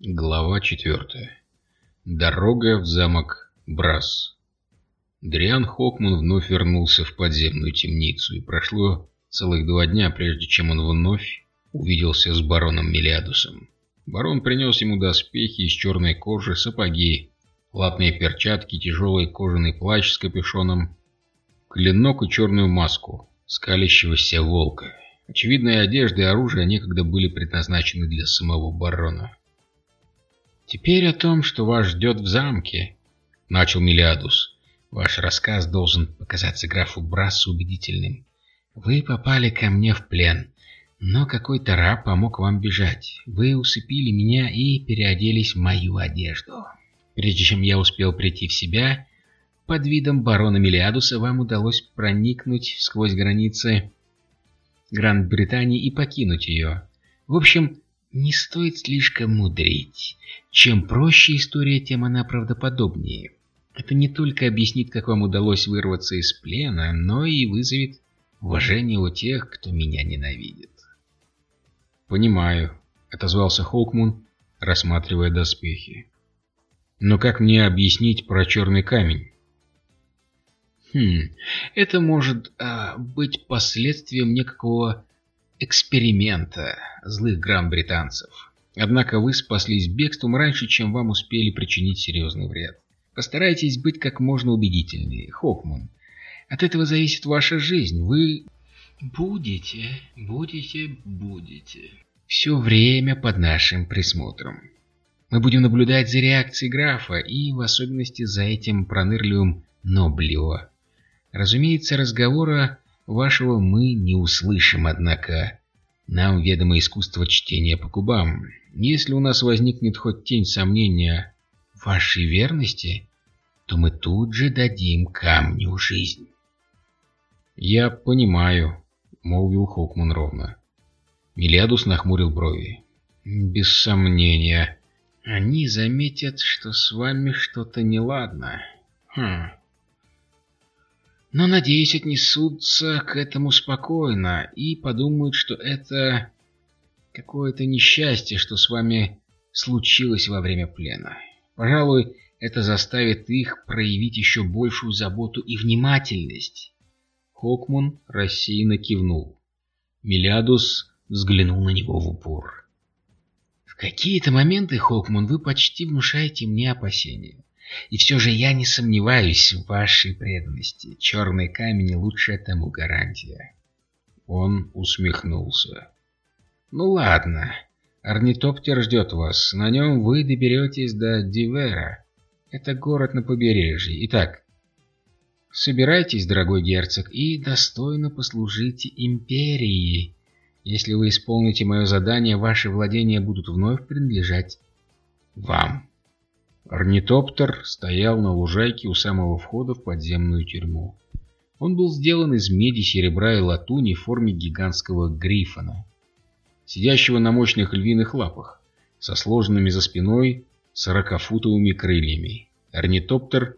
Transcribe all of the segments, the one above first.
Глава 4. Дорога в замок Брас. Дриан Хокман вновь вернулся в подземную темницу, и прошло целых два дня, прежде чем он вновь увиделся с бароном Мелиадусом. Барон принес ему доспехи из черной кожи, сапоги, латные перчатки, тяжелый кожаный плащ с капюшоном, клинок и черную маску скалящегося волка. Очевидные одежды и оружие некогда были предназначены для самого барона. «Теперь о том, что вас ждет в замке», — начал Милиадус. «Ваш рассказ должен показаться графу Брассу убедительным. Вы попали ко мне в плен, но какой-то раб помог вам бежать. Вы усыпили меня и переоделись в мою одежду. Прежде чем я успел прийти в себя, под видом барона Милиадуса вам удалось проникнуть сквозь границы Гранд-Британии и покинуть ее. В общем, не стоит слишком мудрить. Чем проще история, тем она правдоподобнее. Это не только объяснит, как вам удалось вырваться из плена, но и вызовет уважение у тех, кто меня ненавидит. «Понимаю», — отозвался Холкмун, рассматривая доспехи. «Но как мне объяснить про черный камень?» «Хм, это может а, быть последствием некого эксперимента злых гран-британцев. Однако вы спаслись бегством раньше, чем вам успели причинить серьезный вред. Постарайтесь быть как можно убедительнее, Хокман. От этого зависит ваша жизнь. Вы будете, будете, будете. Все время под нашим присмотром. Мы будем наблюдать за реакцией графа и в особенности за этим пронырливым Ноблио. Разумеется, разговора вашего мы не услышим, однако нам ведомо искусство чтения по губам. Если у нас возникнет хоть тень сомнения в вашей верности, то мы тут же дадим камню жизнь. «Я понимаю», — молвил Хокман ровно. Милиадус нахмурил брови. «Без сомнения. Они заметят, что с вами что-то неладно. Хм. Но, надеюсь, отнесутся к этому спокойно и подумают, что это какое-то несчастье, что с вами случилось во время плена. Пожалуй, это заставит их проявить еще большую заботу и внимательность. Хокмун рассеянно кивнул. Милиадус взглянул на него в упор. В какие-то моменты, Хокмун, вы почти внушаете мне опасения. И все же я не сомневаюсь в вашей преданности. Черный камень лучше тому гарантия. Он усмехнулся. Ну ладно. Орнитоптер ждет вас. На нем вы доберетесь до Дивера. Это город на побережье. Итак, собирайтесь, дорогой герцог, и достойно послужите империи. Если вы исполните мое задание, ваши владения будут вновь принадлежать вам. Орнитоптер стоял на лужайке у самого входа в подземную тюрьму. Он был сделан из меди, серебра и латуни в форме гигантского грифона, сидящего на мощных львиных лапах, со сложенными за спиной сорокафутовыми крыльями. Орнитоптер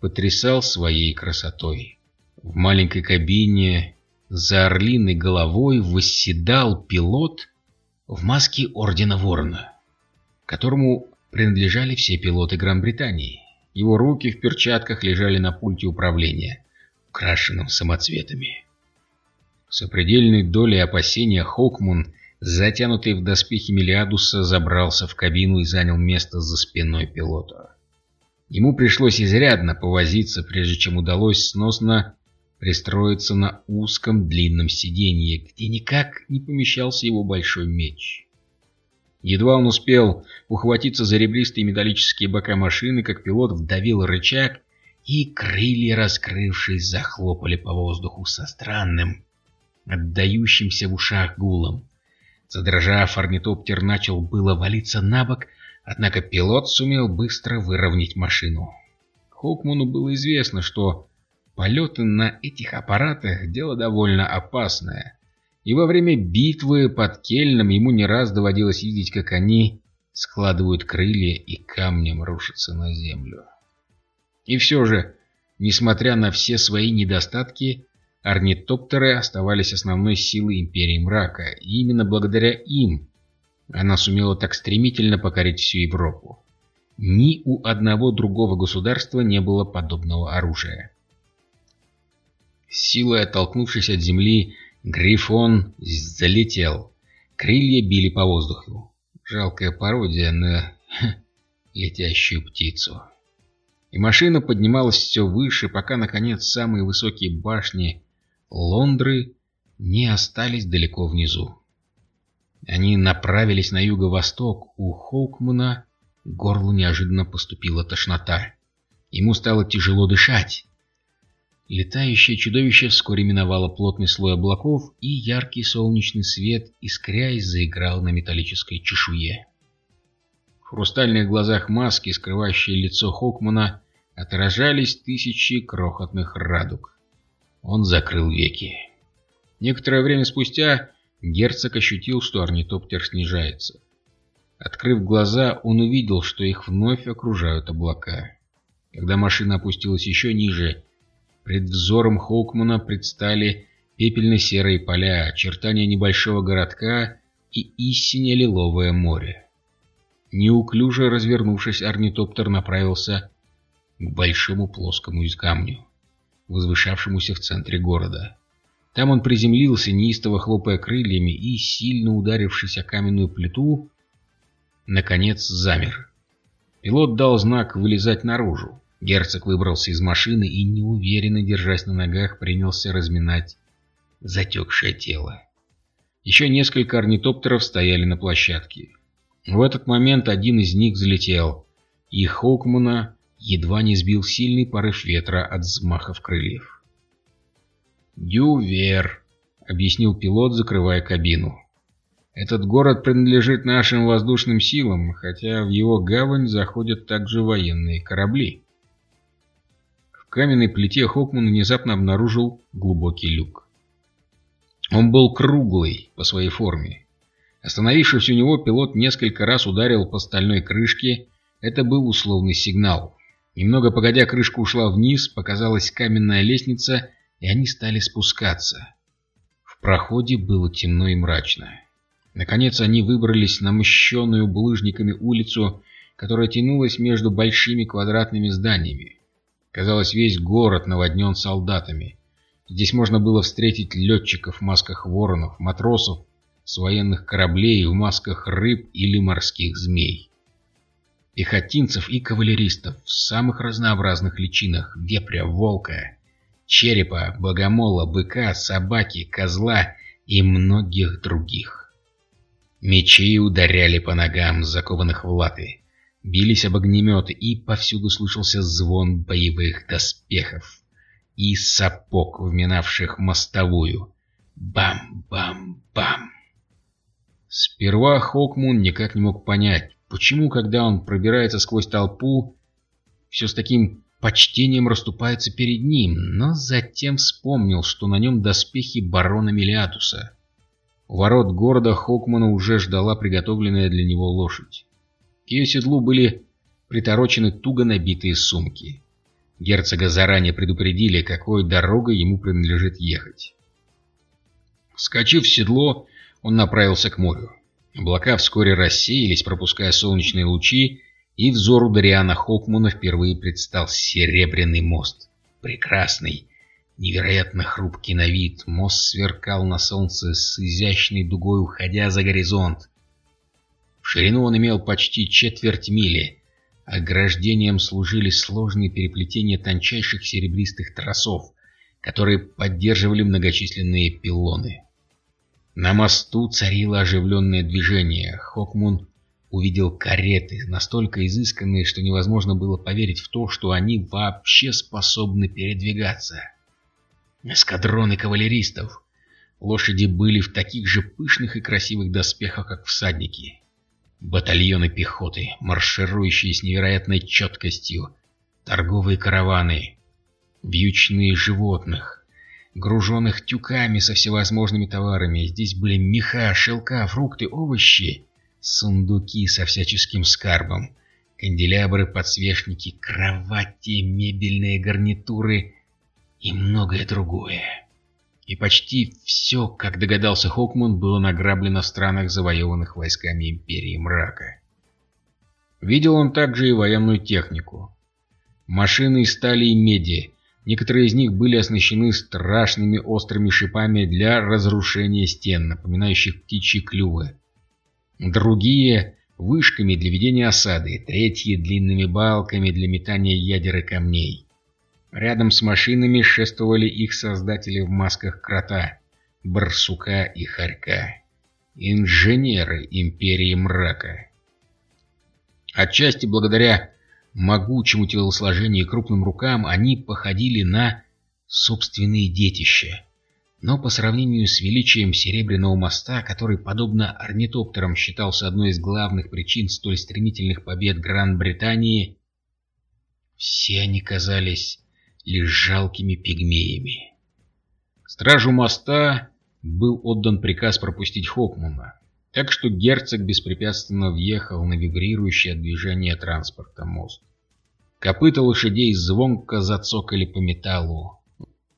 потрясал своей красотой. В маленькой кабине за орлиной головой восседал пилот в маске Ордена Ворона, которому принадлежали все пилоты Гран-Британии. Его руки в перчатках лежали на пульте управления, украшенном самоцветами. С определенной долей опасения Хоукмун, затянутый в доспехи Мелиадуса, забрался в кабину и занял место за спиной пилота. Ему пришлось изрядно повозиться, прежде чем удалось сносно пристроиться на узком длинном сиденье, где никак не помещался его большой меч. Едва он успел ухватиться за ребристые металлические бока машины, как пилот вдавил рычаг, и крылья, раскрывшись, захлопали по воздуху со странным, отдающимся в ушах гулом. Задрожав, орнитоптер начал было валиться на бок, однако пилот сумел быстро выровнять машину. Хокману было известно, что полеты на этих аппаратах – дело довольно опасное – и во время битвы под Кельном ему не раз доводилось видеть, как они складывают крылья и камнем рушатся на землю. И все же, несмотря на все свои недостатки, орнитоптеры оставались основной силой Империи Мрака, и именно благодаря им она сумела так стремительно покорить всю Европу. Ни у одного другого государства не было подобного оружия. Силой оттолкнувшись от земли, Грифон залетел. Крылья били по воздуху. Жалкая пародия на летящую птицу. И машина поднималась все выше, пока, наконец, самые высокие башни Лондры не остались далеко внизу. Они направились на юго-восток. У Хоукмана горлу неожиданно поступила тошнота. Ему стало тяжело дышать. Летающее чудовище вскоре миновало плотный слой облаков, и яркий солнечный свет, искрясь, заиграл на металлической чешуе. В хрустальных глазах маски, скрывающей лицо Хокмана, отражались тысячи крохотных радуг. Он закрыл веки. Некоторое время спустя герцог ощутил, что орнитоптер снижается. Открыв глаза, он увидел, что их вновь окружают облака. Когда машина опустилась еще ниже, пред взором Хоукмана предстали пепельно-серые поля, очертания небольшого городка и истинно лиловое море. Неуклюже развернувшись, орнитоптер направился к большому плоскому из камню, возвышавшемуся в центре города. Там он приземлился, неистово хлопая крыльями, и, сильно ударившись о каменную плиту, наконец замер. Пилот дал знак вылезать наружу. Герцог выбрался из машины и, неуверенно держась на ногах, принялся разминать затекшее тело. Еще несколько орнитоптеров стояли на площадке. В этот момент один из них взлетел, и Хоукмана едва не сбил сильный порыв ветра от взмахов крыльев. «Дювер», — объяснил пилот, закрывая кабину. «Этот город принадлежит нашим воздушным силам, хотя в его гавань заходят также военные корабли». Каменной плите Хокман внезапно обнаружил глубокий люк. Он был круглый по своей форме. Остановившись у него, пилот несколько раз ударил по стальной крышке. Это был условный сигнал. Немного погодя, крышка ушла вниз, показалась каменная лестница, и они стали спускаться. В проходе было темно и мрачно. Наконец они выбрались на мощенную булыжниками улицу, которая тянулась между большими квадратными зданиями. Казалось, весь город наводнен солдатами. Здесь можно было встретить летчиков в масках воронов, матросов с военных кораблей в масках рыб или морских змей. Пехотинцев и кавалеристов в самых разнообразных личинах вепря, волка, черепа, богомола, быка, собаки, козла и многих других. Мечи ударяли по ногам, закованных в латы бились об огнеметы, и повсюду слышался звон боевых доспехов и сапог, вминавших мостовую. Бам-бам-бам! Сперва Хокмун никак не мог понять, почему, когда он пробирается сквозь толпу, все с таким почтением расступается перед ним, но затем вспомнил, что на нем доспехи барона Мелиатуса. У ворот города Хокмана уже ждала приготовленная для него лошадь. К ее седлу были приторочены туго набитые сумки. Герцога заранее предупредили, какой дорогой ему принадлежит ехать. Вскочив в седло, он направился к морю. Облака вскоре рассеялись, пропуская солнечные лучи, и взору Дариана Хокмана впервые предстал серебряный мост. Прекрасный, невероятно хрупкий на вид, мост сверкал на солнце с изящной дугой, уходя за горизонт ширину он имел почти четверть мили. Ограждением служили сложные переплетения тончайших серебристых тросов, которые поддерживали многочисленные пилоны. На мосту царило оживленное движение. Хокмун увидел кареты, настолько изысканные, что невозможно было поверить в то, что они вообще способны передвигаться. Эскадроны кавалеристов. Лошади были в таких же пышных и красивых доспехах, как всадники. Батальоны пехоты, марширующие с невероятной четкостью, торговые караваны, вьючные животных, груженных тюками со всевозможными товарами. Здесь были меха, шелка, фрукты, овощи, сундуки со всяческим скарбом, канделябры, подсвечники, кровати, мебельные гарнитуры и многое другое. И почти все, как догадался Хокман, было награблено в странах, завоеванных войсками Империи Мрака. Видел он также и военную технику. Машины из стали и меди. Некоторые из них были оснащены страшными острыми шипами для разрушения стен, напоминающих птичьи клювы. Другие — вышками для ведения осады, третьи — длинными балками для метания ядер и камней. Рядом с машинами шествовали их создатели в масках крота, барсука и хорька. Инженеры Империи Мрака. Отчасти благодаря могучему телосложению и крупным рукам они походили на собственные детища. Но по сравнению с величием Серебряного моста, который, подобно орнитоптерам, считался одной из главных причин столь стремительных побед Гран-Британии, все они казались лишь жалкими пигмеями. Стражу моста был отдан приказ пропустить Хокмана, так что герцог беспрепятственно въехал на вибрирующий от движения транспорта мост. Копыта лошадей звонко зацокали по металлу.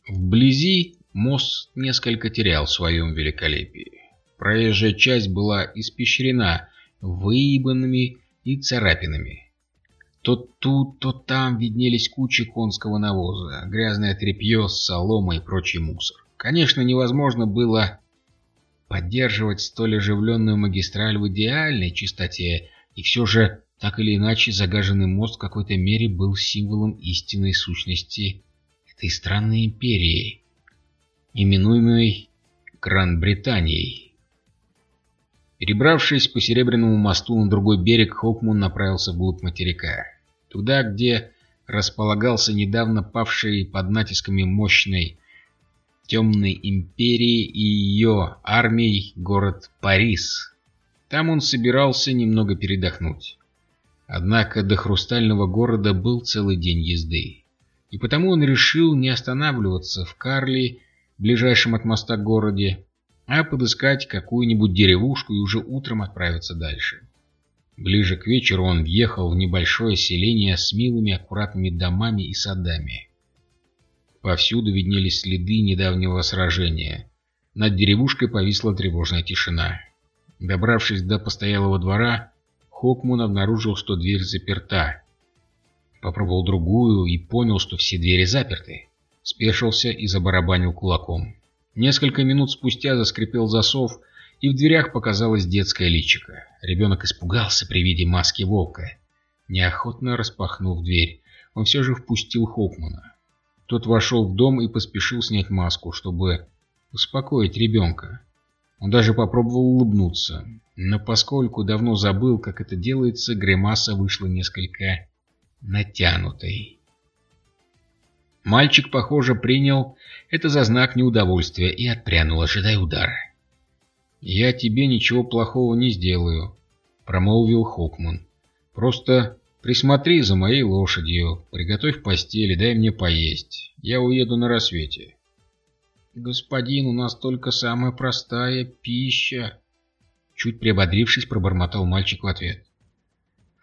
Вблизи мост несколько терял в своем великолепии. Проезжая часть была испещрена выебанными и царапинами. То тут, то там виднелись кучи конского навоза, грязное тряпье, солома и прочий мусор. Конечно, невозможно было поддерживать столь оживленную магистраль в идеальной чистоте, и все же, так или иначе, загаженный мост в какой-то мере был символом истинной сущности этой странной империи, именуемой Гран-Британией. Перебравшись по Серебряному мосту на другой берег, Хокмун направился вглубь материка. Туда, где располагался недавно павший под натисками мощной темной империи и ее армией город Парис. Там он собирался немного передохнуть. Однако до хрустального города был целый день езды. И потому он решил не останавливаться в Карли, ближайшем от моста городе, а подыскать какую-нибудь деревушку и уже утром отправиться дальше. Ближе к вечеру он въехал в небольшое селение с милыми аккуратными домами и садами. Повсюду виднелись следы недавнего сражения. Над деревушкой повисла тревожная тишина. Добравшись до постоялого двора, Хокмун обнаружил, что дверь заперта. Попробовал другую и понял, что все двери заперты. Спешился и забарабанил кулаком. Несколько минут спустя заскрипел засов, и в дверях показалось детское личико. Ребенок испугался при виде маски волка. Неохотно распахнув дверь, он все же впустил Хокмана. Тот вошел в дом и поспешил снять маску, чтобы успокоить ребенка. Он даже попробовал улыбнуться, но поскольку давно забыл, как это делается, гримаса вышла несколько натянутой. Мальчик, похоже, принял это за знак неудовольствия и отпрянул, ожидая удара. «Я тебе ничего плохого не сделаю», — промолвил Хокман. «Просто присмотри за моей лошадью, приготовь постель и дай мне поесть. Я уеду на рассвете». «Господин, у нас только самая простая пища», — чуть приободрившись, пробормотал мальчик в ответ.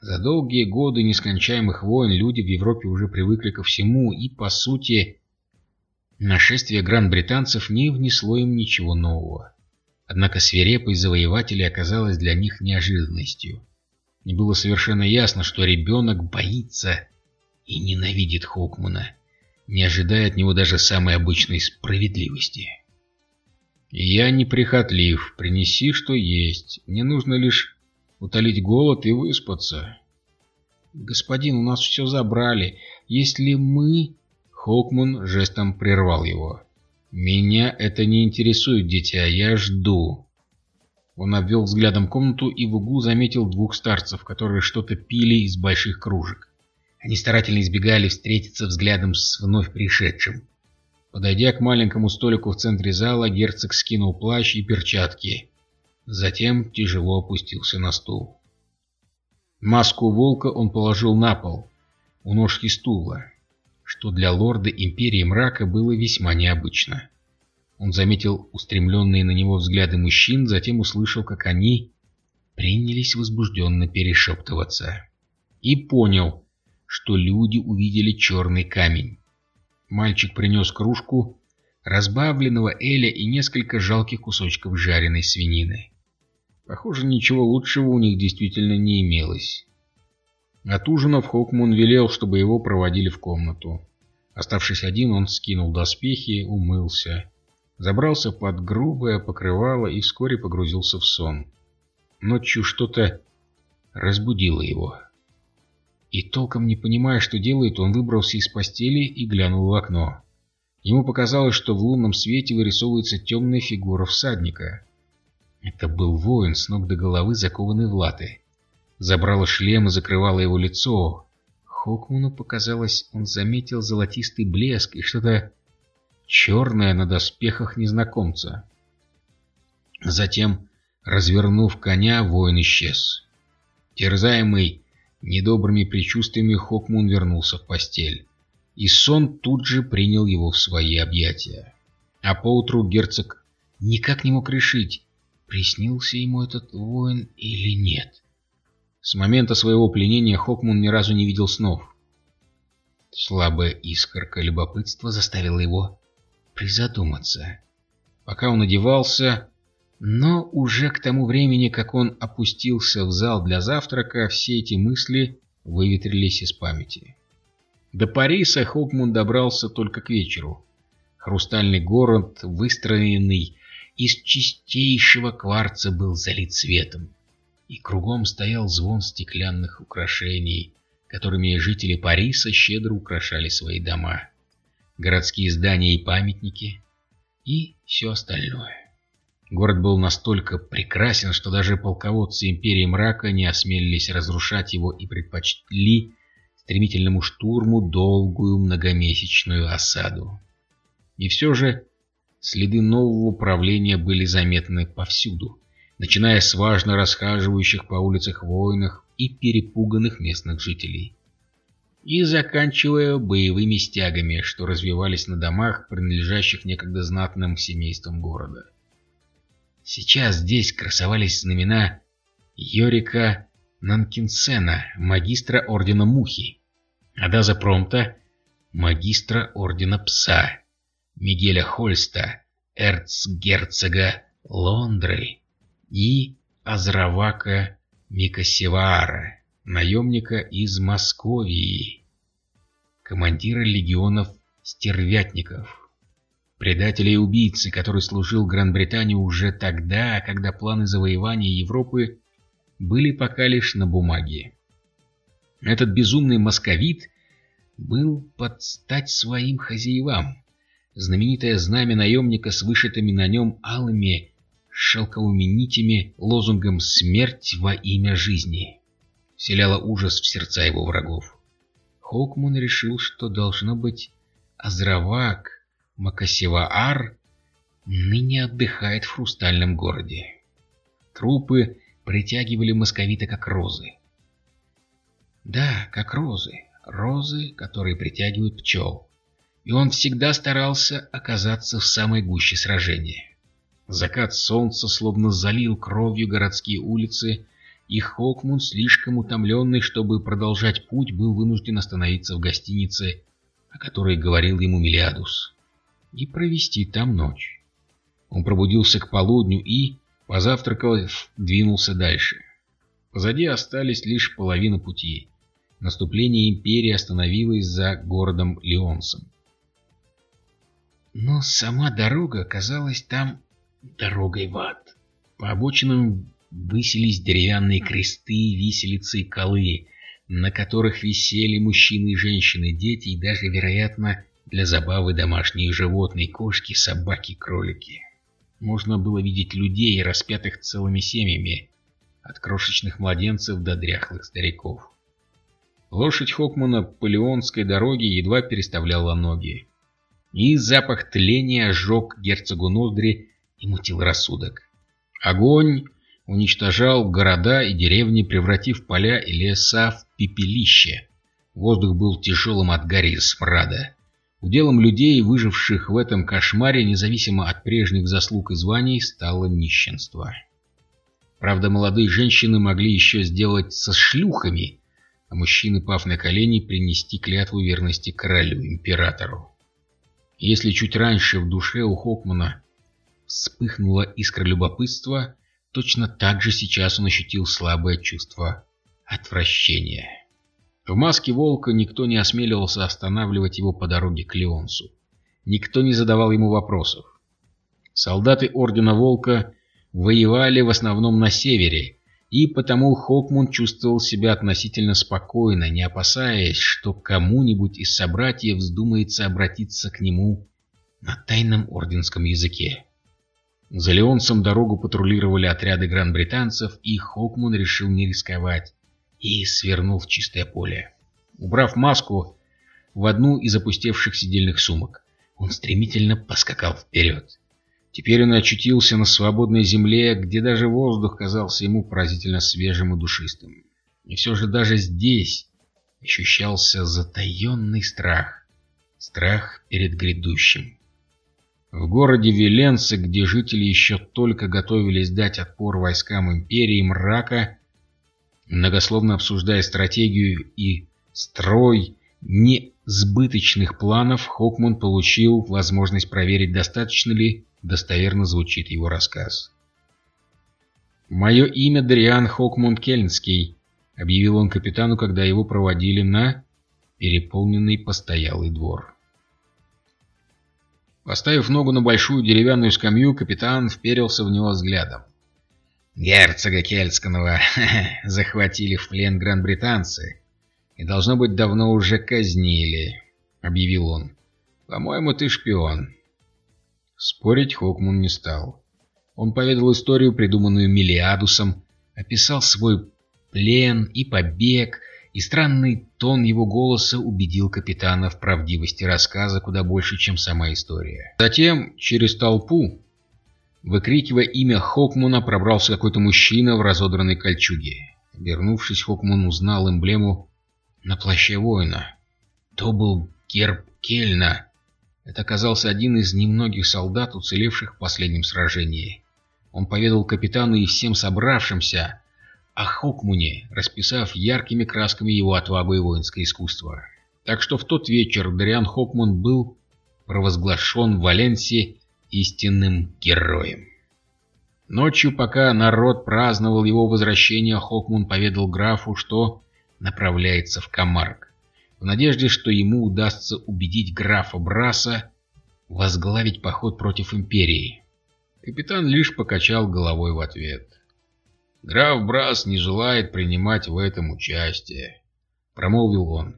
За долгие годы нескончаемых войн люди в Европе уже привыкли ко всему, и, по сути, нашествие гран-британцев не внесло им ничего нового. Однако свирепость завоевателей оказалась для них неожиданностью. И было совершенно ясно, что ребенок боится и ненавидит Хокмана, не ожидая от него даже самой обычной справедливости. «Я неприхотлив, принеси, что есть. Мне нужно лишь утолить голод и выспаться». «Господин, у нас все забрали. Если мы...» Хокман жестом прервал его. «Меня это не интересует, дитя, я жду». Он обвел взглядом комнату и в углу заметил двух старцев, которые что-то пили из больших кружек. Они старательно избегали встретиться взглядом с вновь пришедшим. Подойдя к маленькому столику в центре зала, герцог скинул плащ и перчатки. Затем тяжело опустился на стул. Маску волка он положил на пол, у ножки стула что для лорда Империи Мрака было весьма необычно. Он заметил устремленные на него взгляды мужчин, затем услышал, как они принялись возбужденно перешептываться. И понял, что люди увидели черный камень. Мальчик принес кружку, разбавленного эля и несколько жалких кусочков жареной свинины. Похоже, ничего лучшего у них действительно не имелось. От ужина Хокмун велел, чтобы его проводили в комнату. Оставшись один, он скинул доспехи, умылся, забрался под грубое покрывало и вскоре погрузился в сон. Ночью что-то разбудило его. И толком не понимая, что делает, он выбрался из постели и глянул в окно. Ему показалось, что в лунном свете вырисовывается темная фигура всадника. Это был воин с ног до головы, закованный в латы. Забрало шлем и закрывало его лицо. Хокману показалось, он заметил золотистый блеск и что-то черное на доспехах незнакомца. Затем, развернув коня, воин исчез. Терзаемый недобрыми предчувствиями, Хокмун вернулся в постель и сон тут же принял его в свои объятия. А поутру герцог никак не мог решить, приснился ему этот воин или нет. С момента своего пленения Хокмун ни разу не видел снов. Слабая искорка любопытства заставила его призадуматься. Пока он одевался, но уже к тому времени, как он опустился в зал для завтрака, все эти мысли выветрились из памяти. До Париса Хокмун добрался только к вечеру. Хрустальный город, выстроенный из чистейшего кварца, был залит светом, и кругом стоял звон стеклянных украшений, которыми жители Париса щедро украшали свои дома, городские здания и памятники, и все остальное. Город был настолько прекрасен, что даже полководцы Империи Мрака не осмелились разрушать его и предпочли стремительному штурму долгую многомесячную осаду. И все же следы нового правления были заметны повсюду, начиная с важно расхаживающих по улицах воинах и перепуганных местных жителей, и заканчивая боевыми стягами, что развивались на домах, принадлежащих некогда знатным семействам города. Сейчас здесь красовались знамена Йорика Нанкинсена, магистра Ордена Мухи, Адаза Промта, магистра Ордена Пса, Мигеля Хольста, эрцгерцога Лондры и Азравака Микасеваара, наемника из Московии, командира легионов стервятников, предателя и убийцы, который служил Гран-Британии уже тогда, когда планы завоевания Европы были пока лишь на бумаге. Этот безумный московит был под стать своим хозяевам. Знаменитое знамя наемника с вышитыми на нем алыми шелковыми нитями лозунгом «Смерть во имя жизни» вселяло ужас в сердца его врагов. Хоукмун решил, что должно быть Азравак Макасеваар ныне отдыхает в хрустальном городе. Трупы притягивали московита как розы. Да, как розы. Розы, которые притягивают пчел. И он всегда старался оказаться в самой гуще сражения. Закат солнца словно залил кровью городские улицы, и Хокмун, слишком утомленный, чтобы продолжать путь, был вынужден остановиться в гостинице, о которой говорил ему Мелиадус, и провести там ночь. Он пробудился к полудню и, Позавтракав, двинулся дальше. Позади остались лишь половина пути. Наступление империи остановилось за городом Леонсом. Но сама дорога оказалась там дорогой в ад. По обочинам высились деревянные кресты, виселицы и колы, на которых висели мужчины и женщины, дети и даже, вероятно, для забавы домашние животные, кошки, собаки, кролики можно было видеть людей, распятых целыми семьями, от крошечных младенцев до дряхлых стариков. Лошадь Хокмана по Леонской дороге едва переставляла ноги. И запах тления ожег герцогу ноздри и мутил рассудок. Огонь уничтожал города и деревни, превратив поля и леса в пепелище. Воздух был тяжелым от гари и смрада. Уделом людей, выживших в этом кошмаре, независимо от прежних заслуг и званий, стало нищенство. Правда, молодые женщины могли еще сделать со шлюхами, а мужчины, пав на колени, принести клятву верности королю-императору. Если чуть раньше в душе у Хокмана вспыхнула искра любопытства, точно так же сейчас он ощутил слабое чувство отвращения. В маске волка никто не осмеливался останавливать его по дороге к Леонсу. Никто не задавал ему вопросов. Солдаты Ордена Волка воевали в основном на севере, и потому Хокмун чувствовал себя относительно спокойно, не опасаясь, что кому-нибудь из собратьев вздумается обратиться к нему на тайном орденском языке. За Леонсом дорогу патрулировали отряды гран-британцев, и Хокмун решил не рисковать и свернул в чистое поле. Убрав маску в одну из опустевших сидельных сумок, он стремительно поскакал вперед. Теперь он очутился на свободной земле, где даже воздух казался ему поразительно свежим и душистым. И все же даже здесь ощущался затаенный страх. Страх перед грядущим. В городе Веленце, где жители еще только готовились дать отпор войскам Империи Мрака, многословно обсуждая стратегию и строй несбыточных планов, Хокман получил возможность проверить, достаточно ли достоверно звучит его рассказ. «Мое имя Дриан Хокмунд Кельнский», — объявил он капитану, когда его проводили на переполненный постоялый двор. Поставив ногу на большую деревянную скамью, капитан вперился в него взглядом. «Герцога Кельского захватили в плен гран-британцы и, должно быть, давно уже казнили», — объявил он. «По-моему, ты шпион». Спорить Хокмун не стал. Он поведал историю, придуманную Мелиадусом, описал свой плен и побег, и странный тон его голоса убедил капитана в правдивости рассказа куда больше, чем сама история. Затем, через толпу, выкрикивая имя Хокмуна, пробрался какой-то мужчина в разодранной кольчуге. Обернувшись, Хокмун узнал эмблему на плаще воина. То был герб Кельна. Это оказался один из немногих солдат, уцелевших в последнем сражении. Он поведал капитану и всем собравшимся о Хокмуне, расписав яркими красками его отвагу и воинское искусство. Так что в тот вечер Дариан Хокмун был провозглашен в Валенсии истинным героем. Ночью, пока народ праздновал его возвращение, Хокмун поведал графу, что направляется в Камарк, в надежде, что ему удастся убедить графа Браса возглавить поход против Империи. Капитан лишь покачал головой в ответ. «Граф Брас не желает принимать в этом участие», — промолвил он.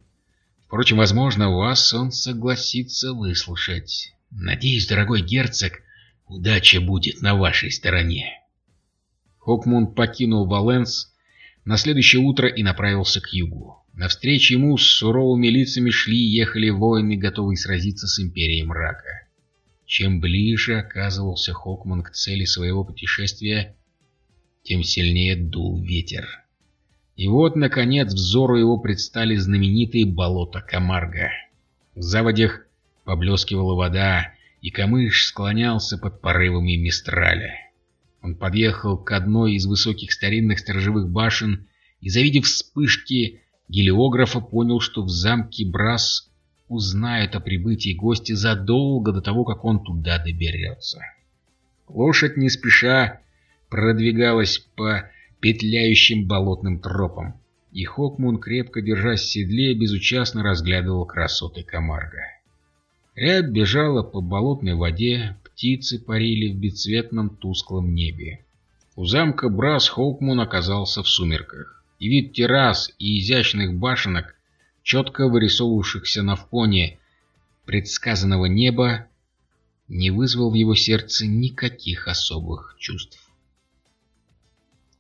«Впрочем, возможно, вас он согласится выслушать. Надеюсь, дорогой герцог, удача будет на вашей стороне». Хокмунд покинул Валенс на следующее утро и направился к югу. Навстречу ему с суровыми лицами шли и ехали воины, готовые сразиться с Империей Мрака. Чем ближе оказывался Хокман к цели своего путешествия, тем сильнее дул ветер. И вот, наконец, взору его предстали знаменитые болота Камарга. В заводях поблескивала вода, и камыш склонялся под порывами мистраля. Он подъехал к одной из высоких старинных сторожевых башен и, завидев вспышки гелиографа, понял, что в замке Брас узнают о прибытии гостя задолго до того, как он туда доберется. Лошадь не спеша продвигалась по петляющим болотным тропам, и Хокмун, крепко держась в седле, безучастно разглядывал красоты Камарга. Рябь бежала по болотной воде, птицы парили в бесцветном тусклом небе. У замка Брас Хоукмун оказался в сумерках, и вид террас и изящных башенок, четко вырисовывавшихся на фоне предсказанного неба, не вызвал в его сердце никаких особых чувств.